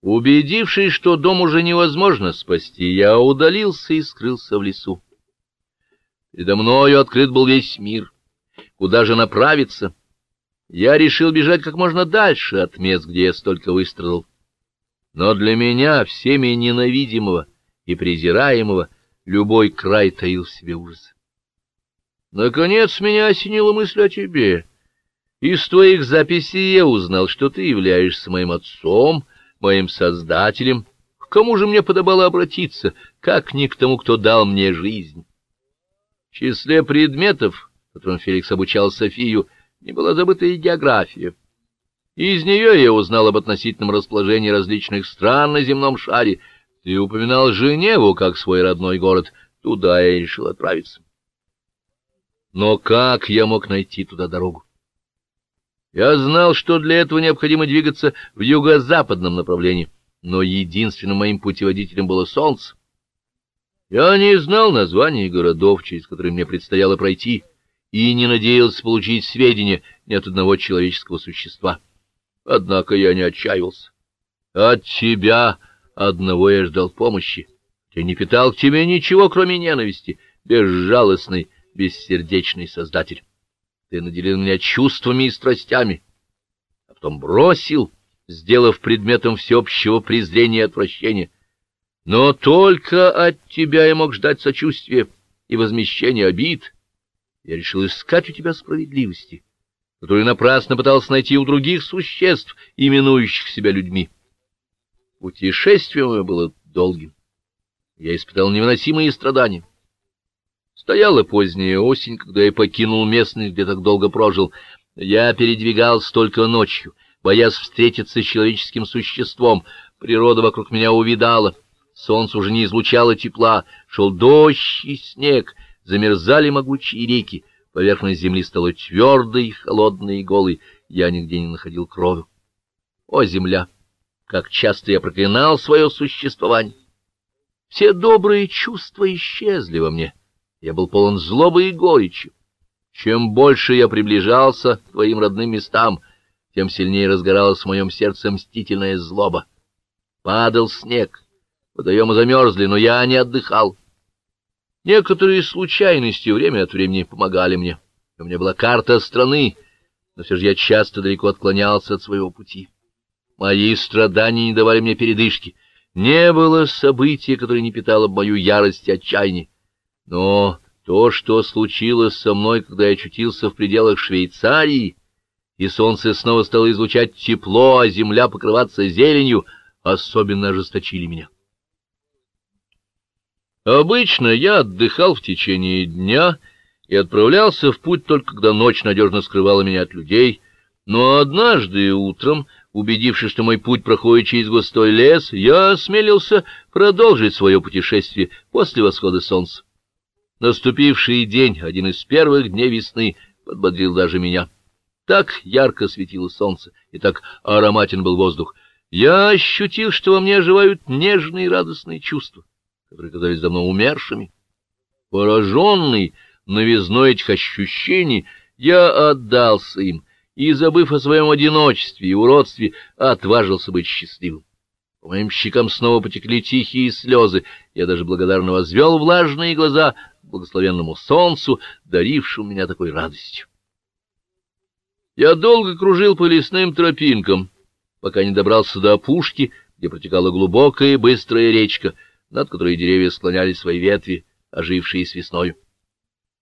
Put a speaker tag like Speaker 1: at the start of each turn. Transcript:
Speaker 1: Убедившись, что дом уже невозможно спасти, я удалился и скрылся в лесу. Передо мною открыт был весь мир. Куда же направиться? Я решил бежать как можно дальше от мест, где я столько выстрадал. Но для меня, всеми ненавидимого и презираемого, любой край таил в себе ужас. Наконец меня осенила мысль о тебе. Из твоих записей я узнал, что ты являешься моим отцом, моим создателем. К кому же мне подобало обратиться, как ни к тому, кто дал мне жизнь? В числе предметов, которым Феликс обучал Софию, не была забыта и география. Из нее я узнал об относительном расположении различных стран на земном шаре. Ты упоминал Женеву как свой родной город. Туда я решил отправиться. Но как я мог найти туда дорогу? Я знал, что для этого необходимо двигаться в юго-западном направлении, но единственным моим путеводителем было солнце. Я не знал названий городов, через которые мне предстояло пройти, и не надеялся получить сведения ни от одного человеческого существа. Однако я не отчаивался. От тебя одного я ждал помощи. Я не питал к тебе ничего, кроме ненависти, безжалостный, бессердечный создатель. Ты наделил меня чувствами и страстями, а потом бросил, сделав предметом всеобщего презрения и отвращения. Но только от тебя я мог ждать сочувствия и возмещения обид. Я решил искать у тебя справедливости, которую напрасно пытался найти у других существ, именующих себя людьми. Путешествие мое было долгим. Я испытал невыносимые страдания. Стояла поздняя осень, когда я покинул местность, где так долго прожил. Я передвигался только ночью, боясь встретиться с человеческим существом. Природа вокруг меня увидала. Солнце уже не излучало тепла, шел дождь и снег, замерзали могучие реки. Поверхность земли стала твердой, холодной и голой. Я нигде не находил крови. О, земля! Как часто я проклинал свое существование! Все добрые чувства исчезли во мне. Я был полон злобы и горечи. Чем больше я приближался к твоим родным местам, тем сильнее разгоралась в моем сердце мстительная злоба. Падал снег, водоемы замерзли, но я не отдыхал. Некоторые случайности время от времени помогали мне. У меня была карта страны, но все же я часто далеко отклонялся от своего пути. Мои страдания не давали мне передышки. Не было события, которое не питало бы мою ярость и отчаяние. Но то, что случилось со мной, когда я очутился в пределах Швейцарии, и солнце снова стало излучать тепло, а земля покрываться зеленью, особенно ожесточили меня. Обычно я отдыхал в течение дня и отправлялся в путь только когда ночь надежно скрывала меня от людей, но однажды утром, убедившись, что мой путь проходит через густой лес, я осмелился продолжить свое путешествие после восхода солнца. Наступивший день, один из первых дней весны, подбодрил даже меня. Так ярко светило солнце, и так ароматен был воздух. Я ощутил, что во мне оживают нежные и радостные чувства, которые казались давно умершими. Пораженный новизной этих ощущений, я отдался им, и, забыв о своем одиночестве и уродстве, отважился быть счастливым. По моим щекам снова потекли тихие слезы, я даже благодарно возвел влажные глаза благословенному солнцу, дарившему меня такой радостью. Я долго кружил по лесным тропинкам, пока не добрался до опушки, где протекала глубокая и быстрая речка, над которой деревья склоняли свои ветви, ожившие с весною.